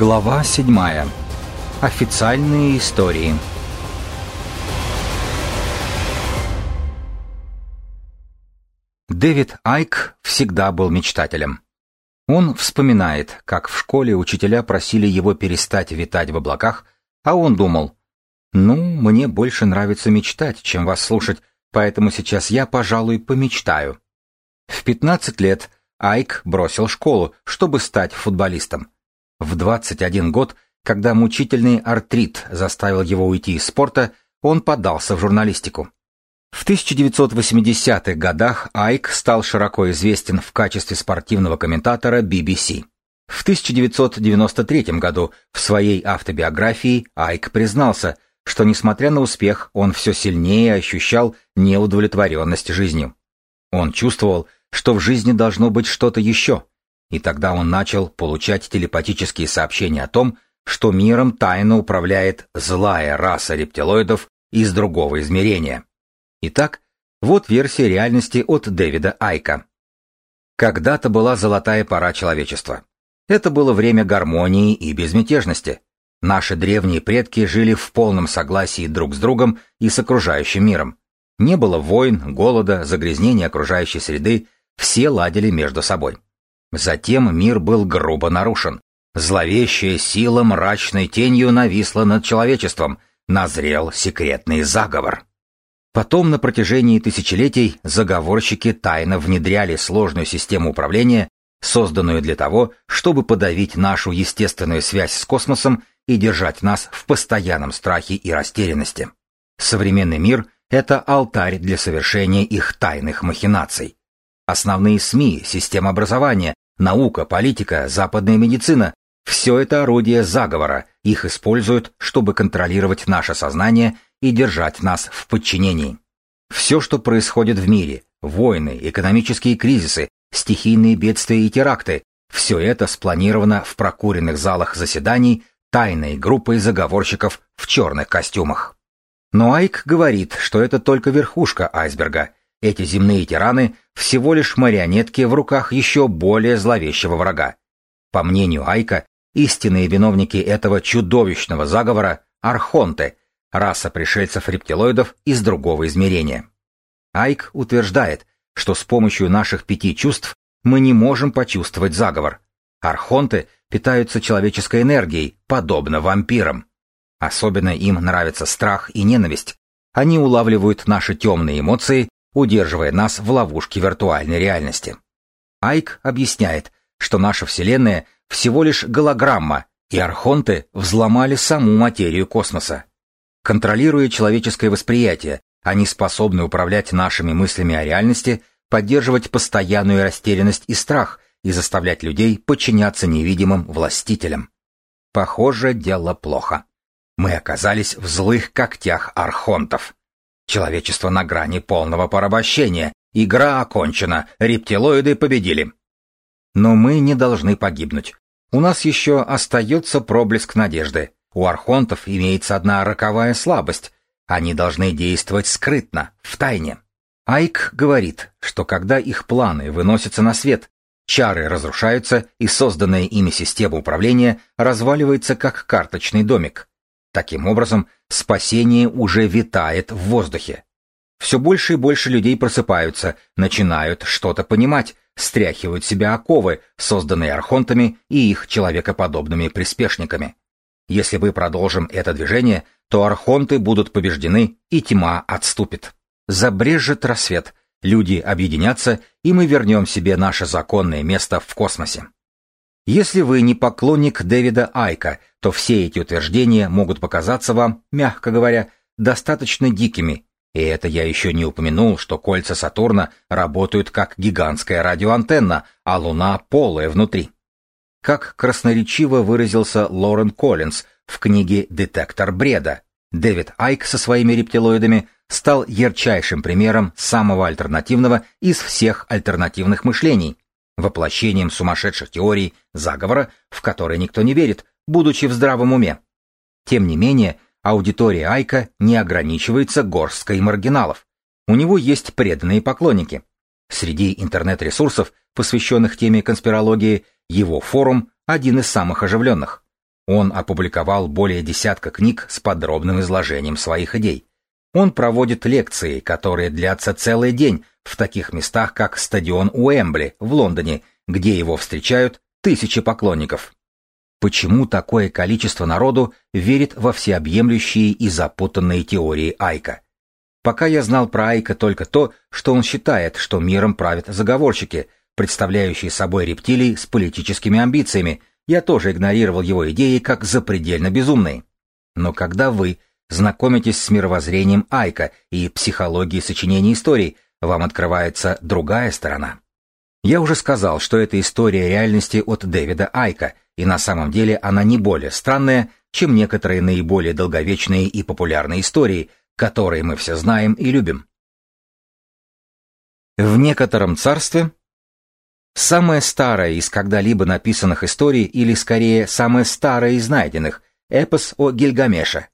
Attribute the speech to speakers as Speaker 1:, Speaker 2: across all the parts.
Speaker 1: Глава 7. Официальные истории. Дэвид Айк всегда был мечтателем. Он вспоминает, как в школе учителя просили его перестать витать в облаках, а он думал, «Ну, мне больше нравится мечтать, чем вас слушать, поэтому сейчас я, пожалуй, помечтаю». В 15 лет Айк бросил школу, чтобы стать футболистом. В 21 год, когда мучительный артрит заставил его уйти из спорта, он подался в журналистику. В 1980-х годах Айк стал широко известен в качестве спортивного комментатора BBC. В 1993 году в своей автобиографии Айк признался, что несмотря на успех, он все сильнее ощущал неудовлетворенность жизнью. Он чувствовал, что в жизни должно быть что-то еще, и тогда он начал получать телепатические сообщения о том, что миром тайно управляет злая раса рептилоидов из другого измерения. Итак, вот версия реальности от Дэвида Айка. Когда-то была золотая пора человечества. Это было время гармонии и безмятежности. Наши древние предки жили в полном согласии друг с другом и с окружающим миром. Не было войн, голода, загрязнения окружающей среды, все ладили между собой. Затем мир был грубо нарушен. Зловещая сила мрачной тенью нависла над человечеством, назрел секретный заговор. Потом на протяжении тысячелетий заговорщики тайно внедряли сложную систему управления, созданную для того, чтобы подавить нашу естественную связь с космосом и держать нас в постоянном страхе и растерянности. Современный мир — это алтарь для совершения их тайных махинаций. Основные СМИ, система образования, наука, политика, западная медицина – все это орудия заговора, их используют, чтобы контролировать наше сознание и держать нас в подчинении. Все, что происходит в мире – войны, экономические кризисы, стихийные бедствия и теракты – все это спланировано в прокуренных залах заседаний тайной группой заговорщиков в черных костюмах. Но Айк говорит, что это только верхушка айсберга – эти земные тираны всего лишь марионетки в руках еще более зловещего врага. По мнению Айка, истинные виновники этого чудовищного заговора – архонты, раса пришельцев-рептилоидов из другого измерения. Айк утверждает, что с помощью наших пяти чувств мы не можем почувствовать заговор. Архонты питаются человеческой энергией, подобно вампирам. Особенно им нравится страх и ненависть. Они улавливают наши темные эмоции удерживая нас в ловушке виртуальной реальности. Айк объясняет, что наша Вселенная всего лишь голограмма, и архонты взломали саму материю космоса. Контролируя человеческое восприятие, они способны управлять нашими мыслями о реальности, поддерживать постоянную растерянность и страх и заставлять людей подчиняться невидимым властителям. Похоже, дело плохо. Мы оказались в злых когтях архонтов. Человечество на грани полного порабощения. Игра окончена. Рептилоиды победили. Но мы не должны погибнуть. У нас еще остается проблеск надежды. У архонтов имеется одна роковая слабость. Они должны действовать скрытно, в тайне. Айк говорит, что когда их планы выносятся на свет, чары разрушаются и созданная ими система управления разваливается как карточный домик. Таким образом, спасение уже витает в воздухе. Все больше и больше людей просыпаются, начинают что-то понимать, стряхивают себя оковы, созданные архонтами и их человекоподобными приспешниками. Если мы продолжим это движение, то архонты будут побеждены, и тьма отступит. Забрежет рассвет, люди объединятся, и мы вернем себе наше законное место в космосе. Если вы не поклонник Дэвида Айка, то все эти утверждения могут показаться вам, мягко говоря, достаточно дикими. И это я еще не упомянул, что кольца Сатурна работают как гигантская радиоантенна, а Луна полая внутри. Как красноречиво выразился Лорен Коллинз в книге «Детектор бреда», Дэвид Айк со своими рептилоидами стал ярчайшим примером самого альтернативного из всех альтернативных мышлений, воплощением сумасшедших теорий заговора, в которые никто не верит, будучи в здравом уме. Тем не менее, аудитория Айка не ограничивается горсткой маргиналов. У него есть преданные поклонники. Среди интернет-ресурсов, посвященных теме конспирологии, его форум один из самых оживленных. Он опубликовал более десятка книг с подробным изложением своих идей. Он проводит лекции, которые длятся целый день в таких местах, как стадион Уэмбли в Лондоне, где его встречают тысячи поклонников. Почему такое количество народу верит во всеобъемлющие и запутанные теории Айка? Пока я знал про Айка только то, что он считает, что миром правят заговорщики, представляющие собой рептилий с политическими амбициями, я тоже игнорировал его идеи как запредельно безумные. Но когда вы знакомитесь с мировоззрением Айка и психологией сочинения историй, вам открывается другая сторона. Я уже сказал, что это история реальности от Дэвида Айка, и на самом деле она не более странная, чем некоторые наиболее долговечные и популярные истории, которые мы все знаем и любим. В некотором царстве самая старая из когда-либо написанных историй, или скорее самая старая из найденных, эпос о Гильгамеше.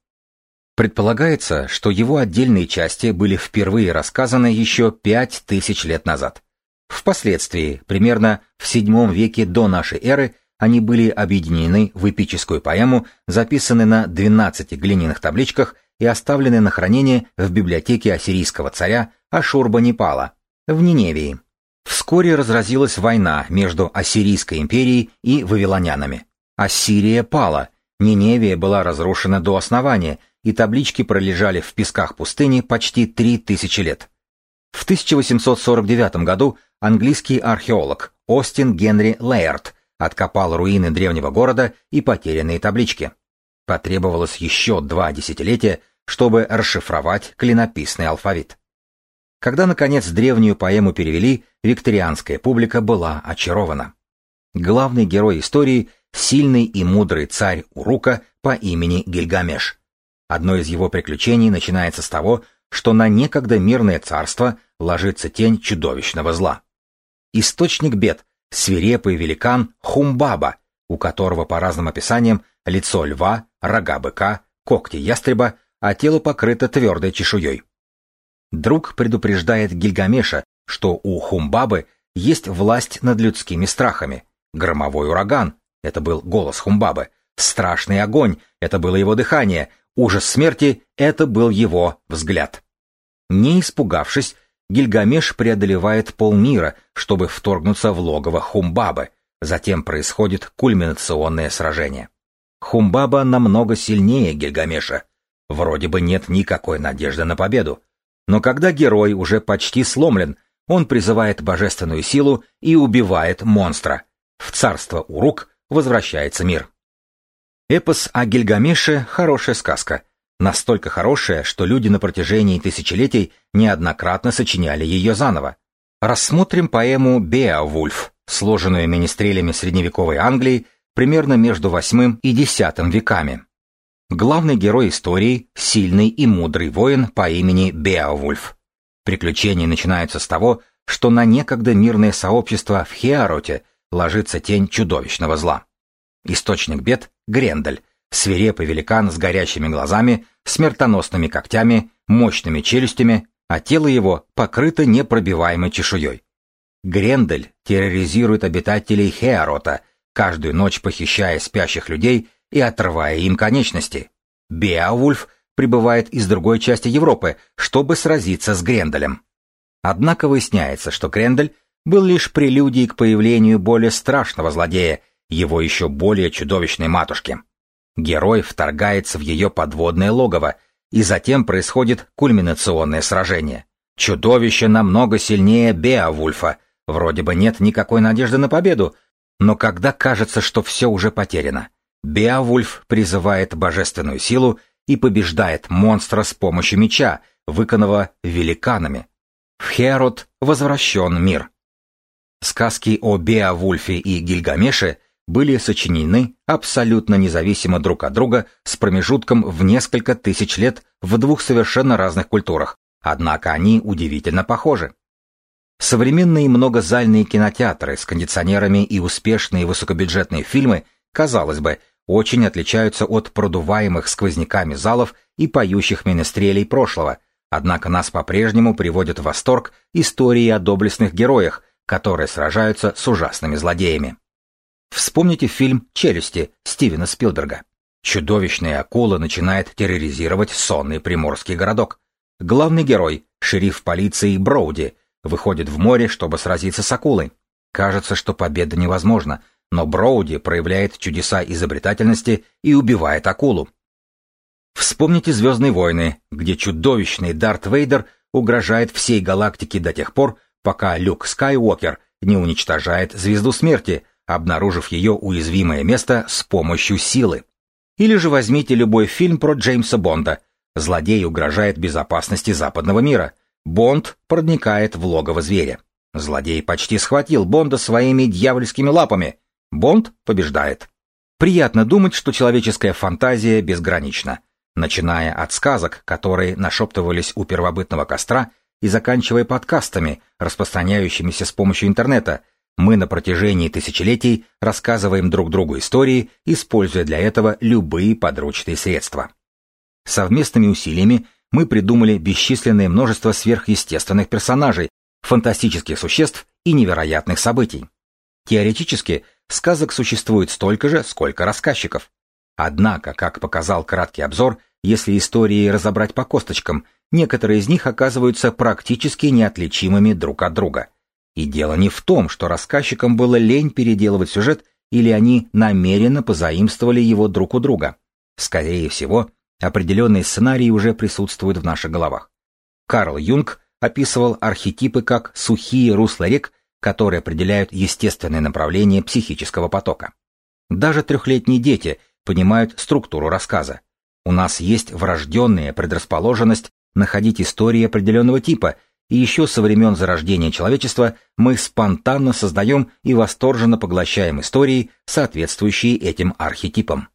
Speaker 1: Предполагается, что его отдельные части были впервые рассказаны еще пять тысяч лет назад. Впоследствии, примерно в VII веке до нашей эры, они были объединены в эпическую поэму, записанную на 12 глиняных табличках и оставлены на хранение в библиотеке ассирийского царя Ашурбанипала в Ниневии. Вскоре разразилась война между Ассирийской империей и вавилонянами. Ассирия пала, Ниневия была разрушена до основания, и таблички пролежали в песках пустыни почти три тысячи лет. В 1849 году английский археолог Остин Генри Лейерт откопал руины древнего города и потерянные таблички. Потребовалось еще два десятилетия, чтобы расшифровать клинописный алфавит. Когда, наконец, древнюю поэму перевели, викторианская публика была очарована. Главный герой истории — сильный и мудрый царь Урука по имени Гильгамеш. Одно из его приключений начинается с того, что на некогда мирное царство ложится тень чудовищного зла. Источник бед — свирепый великан Хумбаба, у которого по разным описаниям лицо льва, рога быка, когти ястреба, а тело покрыто твердой чешуей. Друг предупреждает Гильгамеша, что у Хумбабы есть власть над людскими страхами. Громовой ураган — это был голос Хумбабы. Страшный огонь — это было его дыхание. Ужас смерти — это был его взгляд. Не испугавшись, Гильгамеш преодолевает полмира, чтобы вторгнуться в логово Хумбабы. Затем происходит кульминационное сражение. Хумбаба намного сильнее Гильгамеша. Вроде бы нет никакой надежды на победу. Но когда герой уже почти сломлен, он призывает божественную силу и убивает монстра. В царство Урук возвращается мир. Эпос о Гильгамеше – хорошая сказка. Настолько хорошая, что люди на протяжении тысячелетий неоднократно сочиняли ее заново. Рассмотрим поэму «Беовульф», сложенную министрелями средневековой Англии примерно между VIII и X веками. Главный герой истории – сильный и мудрый воин по имени Беовульф. Приключения начинаются с того, что на некогда мирное сообщество в Хеароте ложится тень чудовищного зла. Источник бед – Грендель, свирепый великан с горящими глазами, смертоносными когтями, мощными челюстями, а тело его покрыто непробиваемой чешуей. Грендель терроризирует обитателей Хеарота – каждую ночь похищая спящих людей и отрывая им конечности. Беовульф прибывает из другой части Европы, чтобы сразиться с Гренделем. Однако выясняется, что Грендель был лишь прелюдией к появлению более страшного злодея, его еще более чудовищной матушки. Герой вторгается в ее подводное логово, и затем происходит кульминационное сражение. Чудовище намного сильнее Беовульфа, вроде бы нет никакой надежды на победу, но когда кажется, что все уже потеряно, Беовульф призывает божественную силу и побеждает монстра с помощью меча, выкованного великанами. В Херод возвращен мир. Сказки о Беовульфе и Гильгамеше были сочинены абсолютно независимо друг от друга с промежутком в несколько тысяч лет в двух совершенно разных культурах, однако они удивительно похожи. Современные многозальные кинотеатры с кондиционерами и успешные высокобюджетные фильмы, казалось бы, очень отличаются от продуваемых сквозняками залов и поющих менестрелей прошлого, однако нас по-прежнему приводят в восторг истории о доблестных героях, которые сражаются с ужасными злодеями. Вспомните фильм «Челюсти» Стивена Спилберга. Чудовищная акула начинает терроризировать сонный приморский городок. Главный герой, шериф полиции Броуди, выходит в море, чтобы сразиться с акулой. Кажется, что победа невозможна, но Броуди проявляет чудеса изобретательности и убивает акулу. Вспомните «Звездные войны», где чудовищный Дарт Вейдер угрожает всей галактике до тех пор, пока Люк Скайуокер не уничтожает Звезду Смерти, обнаружив ее уязвимое место с помощью силы. Или же возьмите любой фильм про Джеймса Бонда. Злодей угрожает безопасности западного мира. Бонд проникает в логово зверя. Злодей почти схватил Бонда своими дьявольскими лапами. Бонд побеждает. Приятно думать, что человеческая фантазия безгранична начиная от сказок, которые нашептывались у первобытного костра, и заканчивая подкастами, распространяющимися с помощью интернета, мы на протяжении тысячелетий рассказываем друг другу истории, используя для этого любые подручные средства. Совместными усилиями мы придумали бесчисленное множество сверхъестественных персонажей, фантастических существ и невероятных событий. Теоретически, сказок существует столько же, сколько рассказчиков. Однако, как показал краткий обзор, если истории разобрать по косточкам, некоторые из них оказываются практически неотличимыми друг от друга. И дело не в том, что рассказчикам было лень переделывать сюжет, или они намеренно позаимствовали его друг у друга. Скорее всего, определенные сценарии уже присутствуют в наших головах. Карл Юнг описывал архетипы как сухие русла рек, которые определяют естественное направление психического потока. Даже трехлетние дети – понимают структуру рассказа. У нас есть врожденная предрасположенность находить истории определенного типа, и еще со времен зарождения человечества мы спонтанно создаем и восторженно поглощаем истории, соответствующие этим архетипам.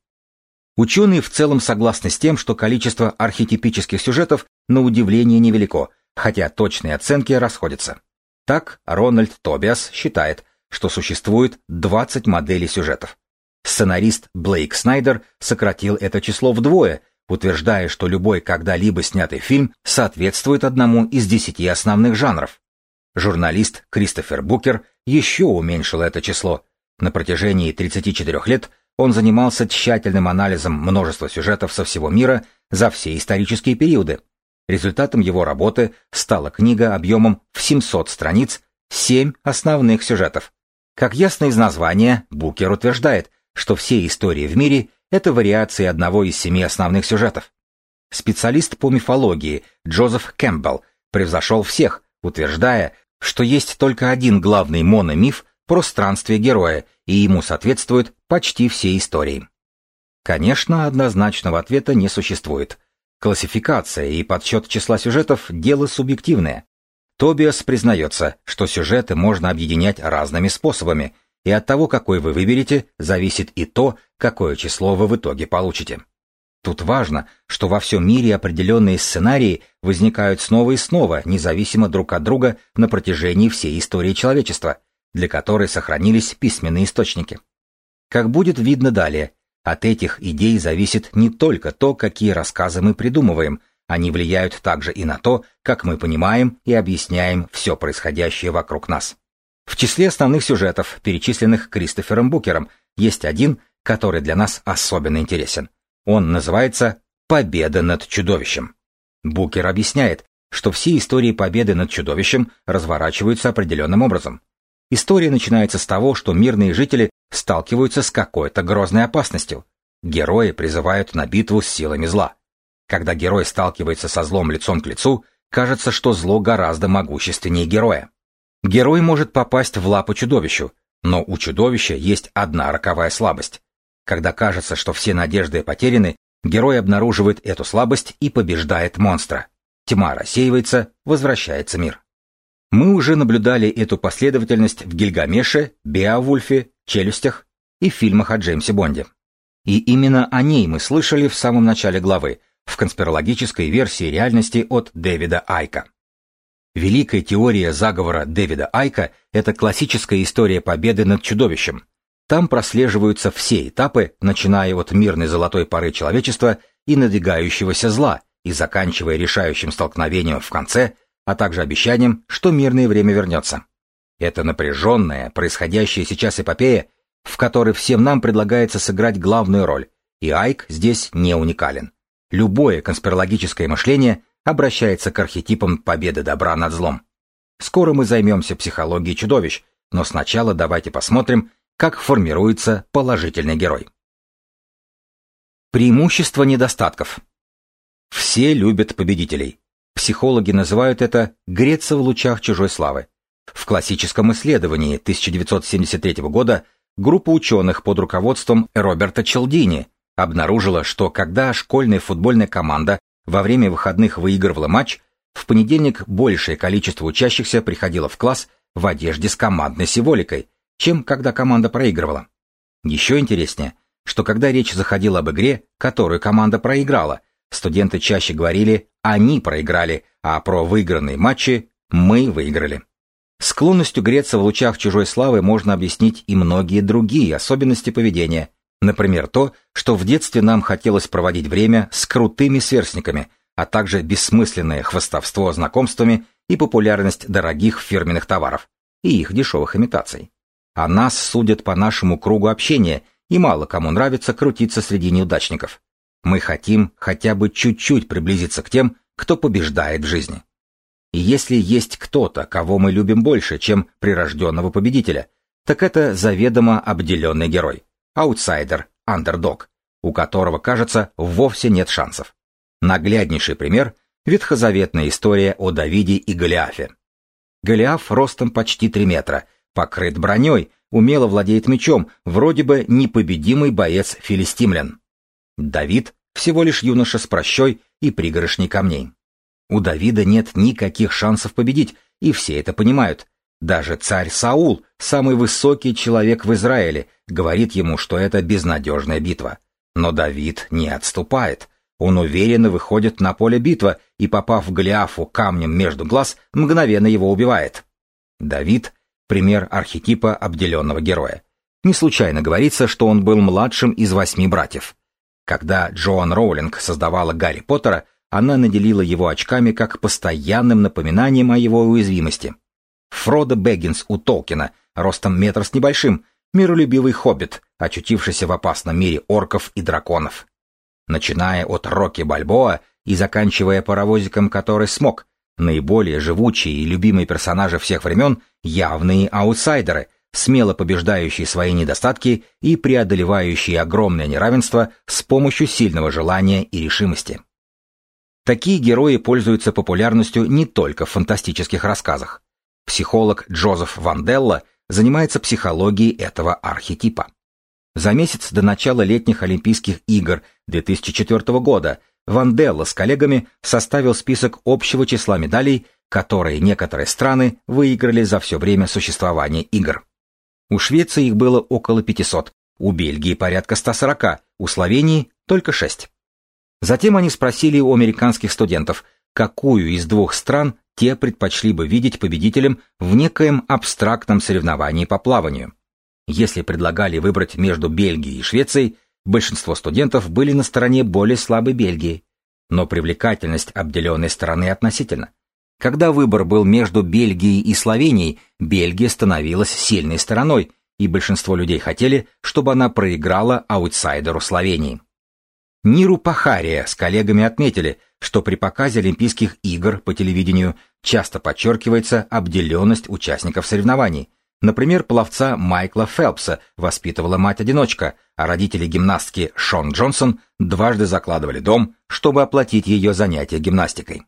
Speaker 1: Ученые в целом согласны с тем, что количество архетипических сюжетов на удивление невелико, хотя точные оценки расходятся. Так, Рональд Тобиас считает, что существует 20 моделей сюжетов. Сценарист Блейк Снайдер сократил это число вдвое, утверждая, что любой когда-либо снятый фильм соответствует одному из десяти основных жанров. Журналист Кристофер Букер еще уменьшил это число. На протяжении 34 лет он занимался тщательным анализом множества сюжетов со всего мира за все исторические периоды. Результатом его работы стала книга объемом в 700 страниц, 7 основных сюжетов. Как ясно из названия, Букер утверждает, что все истории в мире — это вариации одного из семи основных сюжетов. Специалист по мифологии Джозеф Кэмпбелл превзошел всех, утверждая, что есть только один главный мономиф про странствие героя, и ему соответствуют почти все истории. Конечно, однозначного ответа не существует. Классификация и подсчет числа сюжетов – дело субъективное. Тобиас признается, что сюжеты можно объединять разными способами – и от того, какой вы выберете, зависит и то, какое число вы в итоге получите. Тут важно, что во всем мире определенные сценарии возникают снова и снова, независимо друг от друга на протяжении всей истории человечества, для которой сохранились письменные источники. Как будет видно далее, от этих идей зависит не только то, какие рассказы мы придумываем, они влияют также и на то, как мы понимаем и объясняем все происходящее вокруг нас. В числе основных сюжетов, перечисленных Кристофером Букером, есть один, который для нас особенно интересен. Он называется «Победа над чудовищем». Букер объясняет, что все истории победы над чудовищем разворачиваются определенным образом. История начинается с того, что мирные жители сталкиваются с какой-то грозной опасностью. Герои призывают на битву с силами зла. Когда герой сталкивается со злом лицом к лицу, кажется, что зло гораздо могущественнее героя. Герой может попасть в лапу чудовищу, но у чудовища есть одна роковая слабость. Когда кажется, что все надежды потеряны, герой обнаруживает эту слабость и побеждает монстра. Тьма рассеивается, возвращается мир. Мы уже наблюдали эту последовательность в Гильгамеше, Беовульфе, Челюстях и фильмах о Джеймсе Бонде. И именно о ней мы слышали в самом начале главы, в конспирологической версии реальности от Дэвида Айка. Великая теория заговора Дэвида Айка – это классическая история победы над чудовищем. Там прослеживаются все этапы, начиная от мирной золотой поры человечества и надвигающегося зла, и заканчивая решающим столкновением в конце, а также обещанием, что мирное время вернется. Это напряженная, происходящая сейчас эпопея, в которой всем нам предлагается сыграть главную роль, И Айк здесь не уникален. Любое конспирологическое мышление обращается к архетипам победы добра над злом. Скоро мы займемся психологией чудовищ, но сначала давайте посмотрим, как формируется положительный герой. Преимущество недостатков. Все любят победителей. Психологи называют это «греться в лучах чужой славы». В классическом исследовании 1973 года группа ученых под руководством Роберта Челдини обнаружила, что когда школьная футбольная команда во время выходных выигрывала матч, в понедельник большее количество учащихся приходило в класс в одежде с командной символикой, чем когда команда проигрывала. Еще интереснее, что когда речь заходила об игре, которую команда проиграла, студенты чаще говорили «они проиграли», а про выигранные матчи «мы выиграли». Склонностью греться в лучах чужой славы можно объяснить и многие другие особенности поведения. Например, то, что в детстве нам хотелось проводить время с крутыми сверстниками, а также бессмысленное хвастовство знакомствами и популярность дорогих фирменных товаров и их дешевых имитаций. А нас судят по нашему кругу общения, и мало кому нравится крутиться среди неудачников. Мы хотим хотя бы чуть-чуть приблизиться к тем, кто побеждает в жизни. И если есть кто-то, кого мы любим больше, чем прирожденного победителя, так это заведомо обделенный герой, аутсайдер, андердог, у которого, кажется, вовсе нет шансов. Нагляднейший пример – ветхозаветная история о Давиде и Голиафе. Голиаф ростом почти 3 метра, покрыт броней, умело владеет мечом, вроде бы непобедимый боец филистимлян. Давид – всего лишь юноша с прощой и пригоршней камней. У Давида нет никаких шансов победить, и все это понимают. Даже царь Саул, самый высокий человек в Израиле, говорит ему, что это безнадежная битва. Но Давид не отступает. Он уверенно выходит на поле битвы и, попав в Голиафу камнем между глаз, мгновенно его убивает. Давид — пример архетипа обделенного героя. Не случайно говорится, что он был младшим из восьми братьев. Когда Джоан Роулинг создавала Гарри Поттера, она наделила его очками как постоянным напоминанием о его уязвимости. Фродо Бэггинс у Толкина, ростом метр с небольшим, миролюбивый хоббит, очутившийся в опасном мире орков и драконов начиная от Рокки Бальбоа и заканчивая паровозиком, который смог. Наиболее живучие и любимые персонажи всех времен — явные аутсайдеры, смело побеждающие свои недостатки и преодолевающие огромное неравенство с помощью сильного желания и решимости. Такие герои пользуются популярностью не только в фантастических рассказах. Психолог Джозеф Ванделла занимается психологией этого архетипа. За месяц до начала летних Олимпийских игр 2004 года Ванделла с коллегами составил список общего числа медалей, которые некоторые страны выиграли за все время существования игр. У Швеции их было около 500, у Бельгии порядка 140, у Словении только 6. Затем они спросили у американских студентов, какую из двух стран те предпочли бы видеть победителем в некоем абстрактном соревновании по плаванию. Если предлагали выбрать между Бельгией и Швецией, большинство студентов были на стороне более слабой Бельгии. Но привлекательность обделенной стороны относительно. Когда выбор был между Бельгией и Словенией, Бельгия становилась сильной стороной, и большинство людей хотели, чтобы она проиграла аутсайдеру Словении. Ниру Пахария с коллегами отметили, что при показе Олимпийских игр по телевидению часто подчеркивается обделенность участников соревнований, Например, пловца Майкла Фелпса воспитывала мать-одиночка, а родители гимнастки Шон Джонсон дважды закладывали дом, чтобы оплатить ее занятия гимнастикой.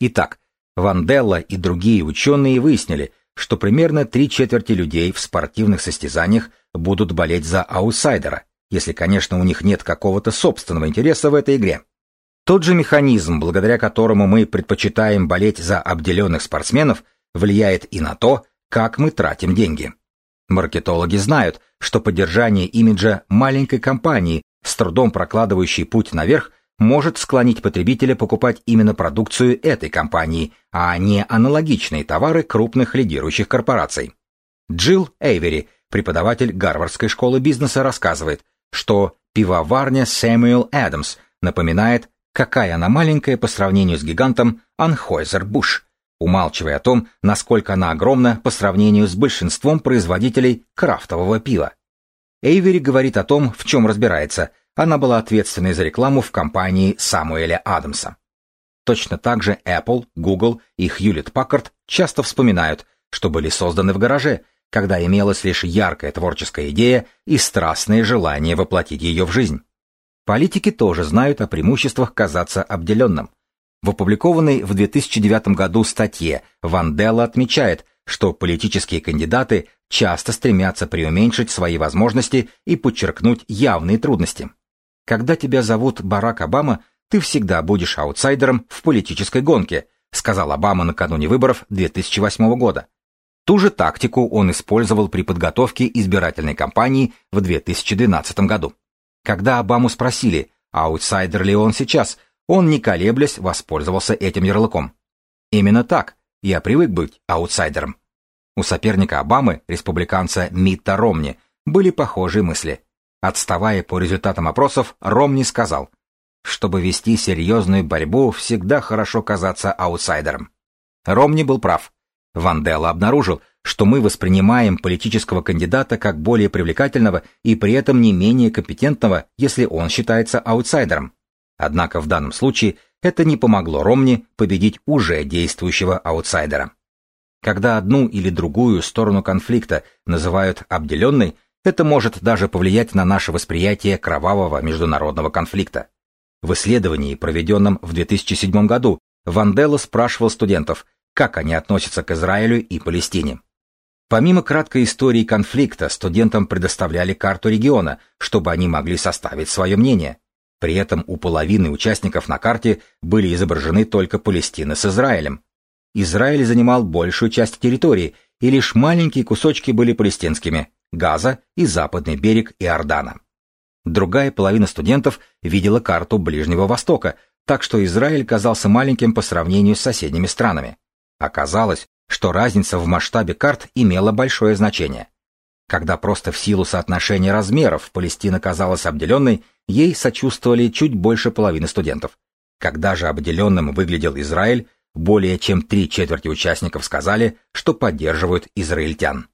Speaker 1: Итак, Ванделла и другие ученые выяснили, что примерно три четверти людей в спортивных состязаниях будут болеть за аутсайдера, если, конечно, у них нет какого-то собственного интереса в этой игре. Тот же механизм, благодаря которому мы предпочитаем болеть за обделенных спортсменов, влияет и на то, как мы тратим деньги. Маркетологи знают, что поддержание имиджа маленькой компании, с трудом прокладывающей путь наверх, может склонить потребителя покупать именно продукцию этой компании, а не аналогичные товары крупных лидирующих корпораций. Джилл Эйвери, преподаватель Гарвардской школы бизнеса, рассказывает, что пивоварня Сэмюэл Адамс напоминает, какая она маленькая по сравнению с гигантом Анхойзер-Буш, умалчивая о том, насколько она огромна по сравнению с большинством производителей крафтового пива. Эйвери говорит о том, в чем разбирается, она была ответственной за рекламу в компании Самуэля Адамса. Точно так же Apple, Google и Hewlett Packard часто вспоминают, что были созданы в гараже, когда имелась лишь яркая творческая идея и страстное желание воплотить ее в жизнь. Политики тоже знают о преимуществах казаться обделенным. В опубликованной в 2009 году статье Ванделла отмечает, что политические кандидаты часто стремятся преуменьшить свои возможности и подчеркнуть явные трудности. Когда тебя зовут Барак Обама, ты всегда будешь аутсайдером в политической гонке, сказал Обама накануне выборов 2008 года. Ту же тактику он использовал при подготовке избирательной кампании в 2012 году. Когда Обаму спросили, аутсайдер ли он сейчас, он, не колеблясь, воспользовался этим ярлыком. Именно так, я привык быть аутсайдером. У соперника Обамы, республиканца Митта Ромни, были похожие мысли. Отставая по результатам опросов, Ромни сказал, чтобы вести серьезную борьбу, всегда хорошо казаться аутсайдером. Ромни был прав. Ванделла обнаружил, что мы воспринимаем политического кандидата как более привлекательного и при этом не менее компетентного, если он считается аутсайдером. Однако в данном случае это не помогло Ромни победить уже действующего аутсайдера. Когда одну или другую сторону конфликта называют обделенной, это может даже повлиять на наше восприятие кровавого международного конфликта. В исследовании, проведенном в 2007 году, Ванделла спрашивал студентов, как они относятся к Израилю и Палестине. Помимо краткой истории конфликта, студентам предоставляли карту региона, чтобы они могли составить свое мнение. При этом у половины участников на карте были изображены только Палестина с Израилем, Израиль занимал большую часть территории, и лишь маленькие кусочки были палестинскими – Газа и западный берег Иордана. Другая половина студентов видела карту Ближнего Востока, так что Израиль казался маленьким по сравнению с соседними странами. Оказалось, что разница в масштабе карт имела большое значение. Когда просто в силу соотношения размеров Палестина казалась обделенной, ей сочувствовали чуть больше половины студентов. Когда же обделенным выглядел Израиль, более чем три четверти участников сказали, что поддерживают израильтян.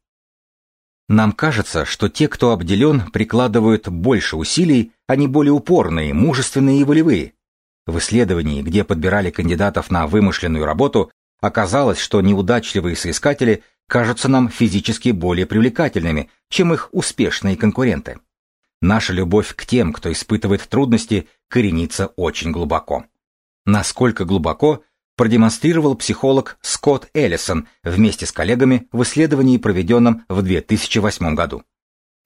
Speaker 1: Нам кажется, что те, кто обделен, прикладывают больше усилий, они более упорные, мужественные и волевые. В исследовании, где подбирали кандидатов на вымышленную работу, оказалось, что неудачливые соискатели кажутся нам физически более привлекательными, чем их успешные конкуренты. Наша любовь к тем, кто испытывает трудности, коренится очень глубоко. Насколько глубоко, продемонстрировал психолог Скотт Эллисон вместе с коллегами в исследовании, проведенном в 2008 году.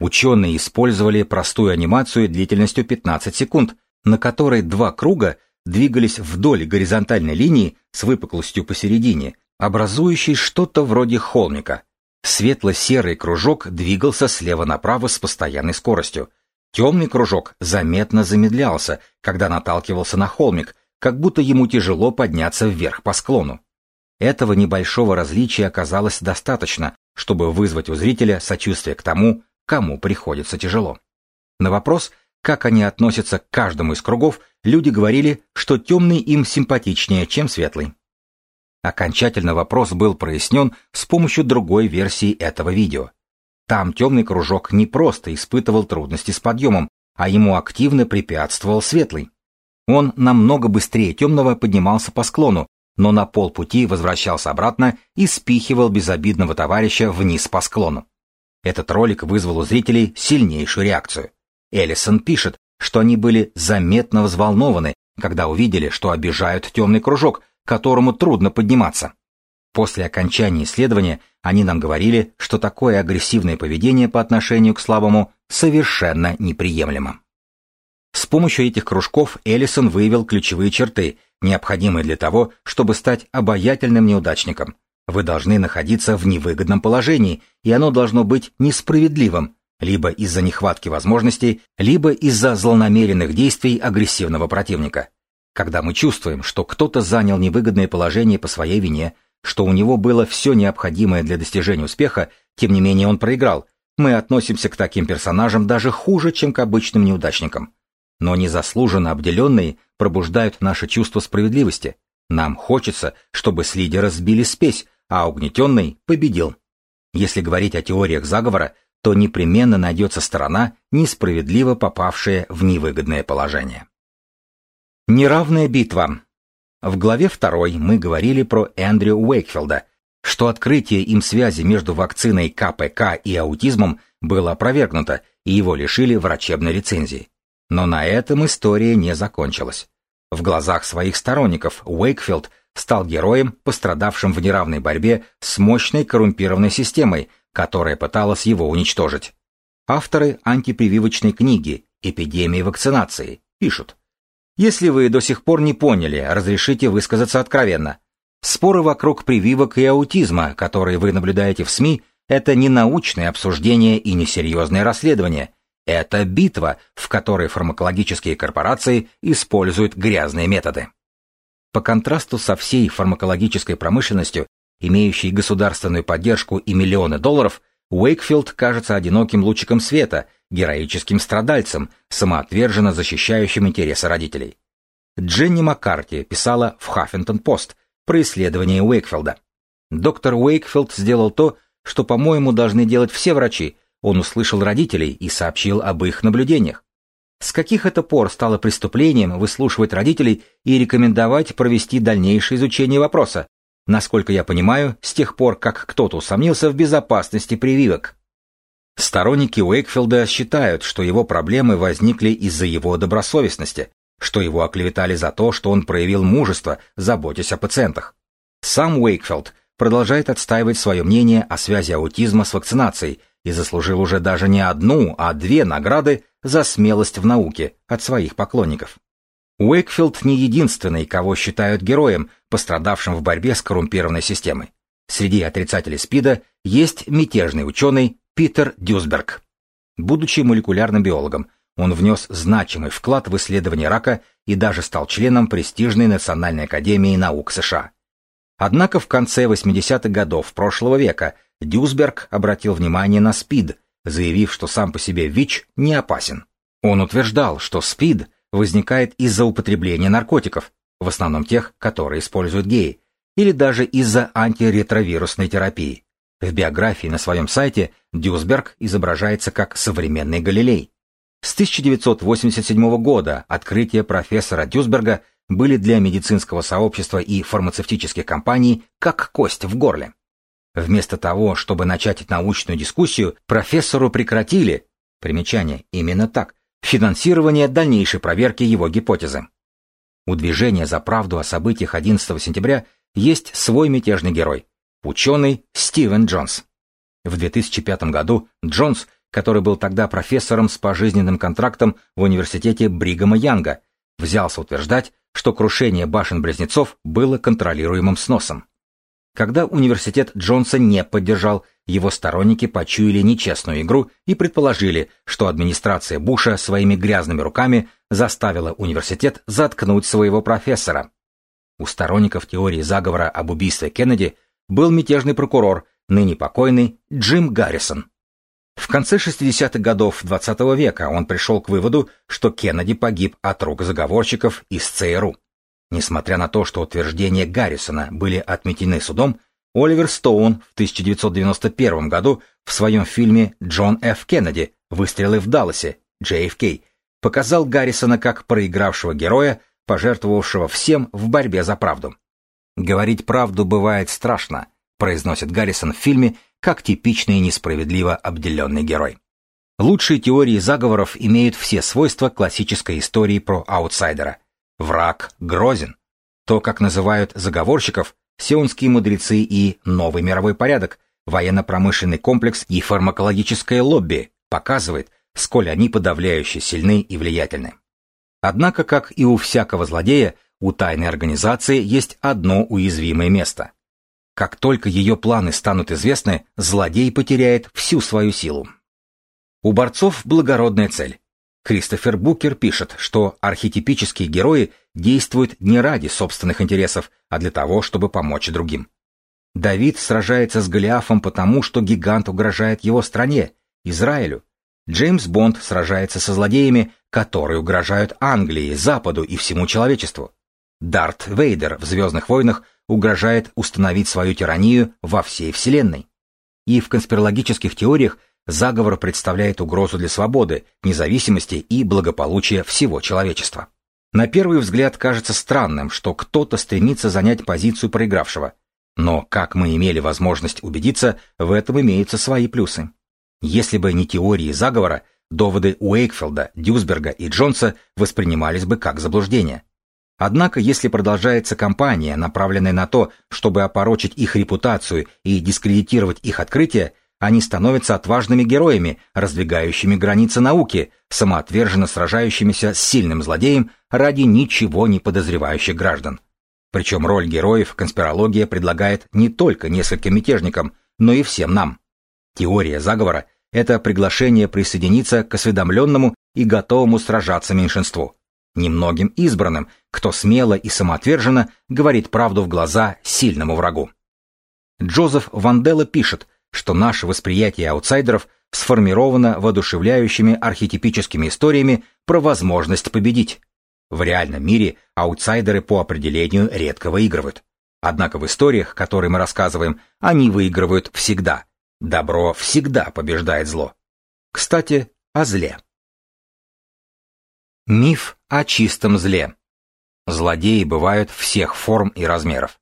Speaker 1: Ученые использовали простую анимацию длительностью 15 секунд, на которой два круга двигались вдоль горизонтальной линии с выпуклостью посередине, образующей что-то вроде холмика. Светло-серый кружок двигался слева направо с постоянной скоростью. Темный кружок заметно замедлялся, когда наталкивался на холмик, как будто ему тяжело подняться вверх по склону. Этого небольшого различия оказалось достаточно, чтобы вызвать у зрителя сочувствие к тому, кому приходится тяжело. На вопрос, как они относятся к каждому из кругов, люди говорили, что темный им симпатичнее, чем светлый. Окончательно вопрос был прояснен с помощью другой версии этого видео. Там темный кружок не просто испытывал трудности с подъемом, а ему активно препятствовал светлый. Он намного быстрее темного поднимался по склону, но на полпути возвращался обратно и спихивал безобидного товарища вниз по склону. Этот ролик вызвал у зрителей сильнейшую реакцию. Эллисон пишет, что они были заметно взволнованы, когда увидели, что обижают темный кружок, которому трудно подниматься. После окончания исследования они нам говорили, что такое агрессивное поведение по отношению к слабому совершенно неприемлемо. С помощью этих кружков Эллисон выявил ключевые черты, необходимые для того, чтобы стать обаятельным неудачником. Вы должны находиться в невыгодном положении, и оно должно быть несправедливым, либо из-за нехватки возможностей, либо из-за злонамеренных действий агрессивного противника. Когда мы чувствуем, что кто-то занял невыгодное положение по своей вине, что у него было все необходимое для достижения успеха, тем не менее он проиграл, мы относимся к таким персонажам даже хуже, чем к обычным неудачникам. Но незаслуженно обделенные пробуждают наше чувство справедливости. Нам хочется, чтобы с лидера сбили спесь, а угнетенный победил. Если говорить о теориях заговора, то непременно найдется сторона, несправедливо попавшая в невыгодное положение. Неравная битва. В главе 2 мы говорили про Эндрю Уэйкфилда, что открытие им связи между вакциной КПК и аутизмом было опровергнуто, и его лишили врачебной лицензии. Но на этом история не закончилась. В глазах своих сторонников Уэйкфилд стал героем, пострадавшим в неравной борьбе с мощной коррумпированной системой, которая пыталась его уничтожить. Авторы антипрививочной книги «Эпидемии вакцинации» пишут. Если вы до сих пор не поняли, разрешите высказаться откровенно. Споры вокруг прививок и аутизма, которые вы наблюдаете в СМИ, это не научное обсуждение и не серьезное расследование. Это битва, в которой фармакологические корпорации используют грязные методы. По контрасту со всей фармакологической промышленностью, имеющей государственную поддержку и миллионы долларов, Уэйкфилд кажется одиноким лучиком света, героическим страдальцем, самоотверженно защищающим интересы родителей. Дженни Маккарти писала в Хаффинтон-Пост про исследование Уэйкфилда. Доктор Уэйкфилд сделал то, что, по-моему, должны делать все врачи. Он услышал родителей и сообщил об их наблюдениях. С каких это пор стало преступлением выслушивать родителей и рекомендовать провести дальнейшее изучение вопроса? Насколько я понимаю, с тех пор, как кто-то усомнился в безопасности прививок. Сторонники Уэйкфилда считают, что его проблемы возникли из-за его добросовестности, что его оклеветали за то, что он проявил мужество, заботясь о пациентах. Сам Уэйкфилд продолжает отстаивать свое мнение о связи аутизма с вакцинацией и заслужил уже даже не одну, а две награды за смелость в науке от своих поклонников. Уэкфилд не единственный, кого считают героем, пострадавшим в борьбе с коррумпированной системой. Среди отрицателей СПИДа есть мятежный ученый Питер Дюсберг. Будучи молекулярным биологом, он внес значимый вклад в исследование рака и даже стал членом престижной Национальной академии наук США. Однако в конце 80-х годов прошлого века Дюсберг обратил внимание на СПИД, заявив, что сам по себе ВИЧ не опасен. Он утверждал, что СПИД возникает из-за употребления наркотиков, в основном тех, которые используют геи, или даже из-за антиретровирусной терапии. В биографии на своем сайте Дюсберг изображается как современный Галилей. С 1987 года открытия профессора Дюсберга были для медицинского сообщества и фармацевтических компаний как кость в горле. Вместо того, чтобы начать научную дискуссию, профессору прекратили, примечание, именно так, финансирование дальнейшей проверки его гипотезы. У движения за правду о событиях 11 сентября есть свой мятежный герой – ученый Стивен Джонс. В 2005 году Джонс, который был тогда профессором с пожизненным контрактом в университете Бригама Янга, взялся утверждать, что крушение башен-близнецов было контролируемым сносом. Когда университет Джонса не поддержал, его сторонники почуяли нечестную игру и предположили, что администрация Буша своими грязными руками заставила университет заткнуть своего профессора. У сторонников теории заговора об убийстве Кеннеди был мятежный прокурор, ныне покойный Джим Гаррисон. В конце 60-х годов XX -го века он пришел к выводу, что Кеннеди погиб от рук заговорщиков из ЦРУ. Несмотря на то, что утверждения Гаррисона были отметены судом, Оливер Стоун в 1991 году в своем фильме «Джон Ф. Кеннеди. Выстрелы в Далласе» JFK показал Гаррисона как проигравшего героя, пожертвовавшего всем в борьбе за правду. «Говорить правду бывает страшно», произносит Гаррисон в фильме как типичный несправедливо обделенный герой. Лучшие теории заговоров имеют все свойства классической истории про аутсайдера – Враг грозен. То, как называют заговорщиков, сионские мудрецы и новый мировой порядок, военно-промышленный комплекс и фармакологическое лобби, показывает, сколь они подавляюще сильны и влиятельны. Однако, как и у всякого злодея, у тайной организации есть одно уязвимое место. Как только ее планы станут известны, злодей потеряет всю свою силу. У борцов благородная цель Кристофер Букер пишет, что архетипические герои действуют не ради собственных интересов, а для того, чтобы помочь другим. Давид сражается с Голиафом потому, что гигант угрожает его стране, Израилю. Джеймс Бонд сражается со злодеями, которые угрожают Англии, Западу и всему человечеству. Дарт Вейдер в «Звездных войнах» угрожает установить свою тиранию во всей Вселенной. И в конспирологических теориях заговор представляет угрозу для свободы, независимости и благополучия всего человечества. На первый взгляд кажется странным, что кто-то стремится занять позицию проигравшего. Но, как мы имели возможность убедиться, в этом имеются свои плюсы. Если бы не теории заговора, доводы Уэйкфилда, Дюсберга и Джонса воспринимались бы как заблуждение. Однако, если продолжается кампания, направленная на то, чтобы опорочить их репутацию и дискредитировать их открытия, они становятся отважными героями, раздвигающими границы науки, самоотверженно сражающимися с сильным злодеем ради ничего не подозревающих граждан. Причем роль героев конспирология предлагает не только нескольким мятежникам, но и всем нам. Теория заговора – это приглашение присоединиться к осведомленному и готовому сражаться меньшинству. Немногим избранным, кто смело и самоотверженно говорит правду в глаза сильному врагу. Джозеф Ванделла пишет – что наше восприятие аутсайдеров сформировано воодушевляющими архетипическими историями про возможность победить. В реальном мире аутсайдеры по определению редко выигрывают. Однако в историях, которые мы рассказываем, они выигрывают всегда. Добро всегда побеждает зло. Кстати, о зле. Миф о чистом зле. Злодеи бывают всех форм и размеров.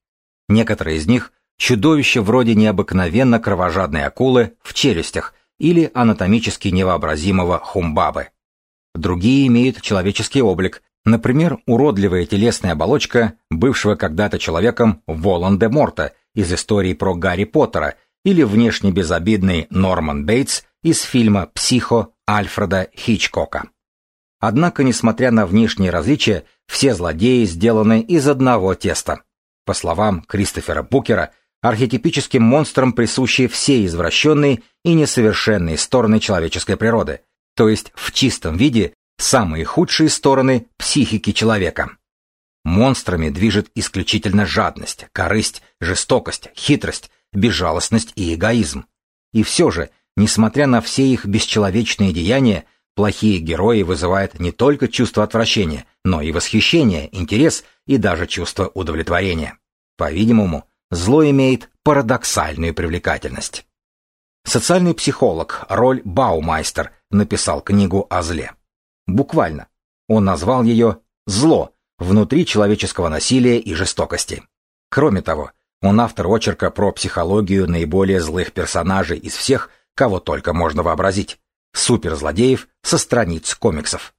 Speaker 1: Некоторые из них чудовища вроде необыкновенно кровожадной акулы в челюстях или анатомически невообразимого хумбабы. Другие имеют человеческий облик, например, уродливая телесная оболочка бывшего когда-то человеком Волан-де-Морта из истории про Гарри Поттера или внешне безобидный Норман Бейтс из фильма «Психо» Альфреда Хичкока. Однако, несмотря на внешние различия, все злодеи сделаны из одного теста. По словам Кристофера Букера, архетипическим монстрам присущи все извращенные и несовершенные стороны человеческой природы, то есть в чистом виде самые худшие стороны психики человека. Монстрами движет исключительно жадность, корысть, жестокость, хитрость, безжалостность и эгоизм. И все же, несмотря на все их бесчеловечные деяния, плохие герои вызывают не только чувство отвращения, но и восхищение, интерес и даже чувство удовлетворения. По-видимому, зло имеет парадоксальную привлекательность. Социальный психолог Роль Баумайстер написал книгу о зле. Буквально. Он назвал ее «Зло» внутри человеческого насилия и жестокости. Кроме того, он автор очерка про психологию наиболее злых персонажей из всех, кого только можно вообразить. Суперзлодеев со страниц комиксов.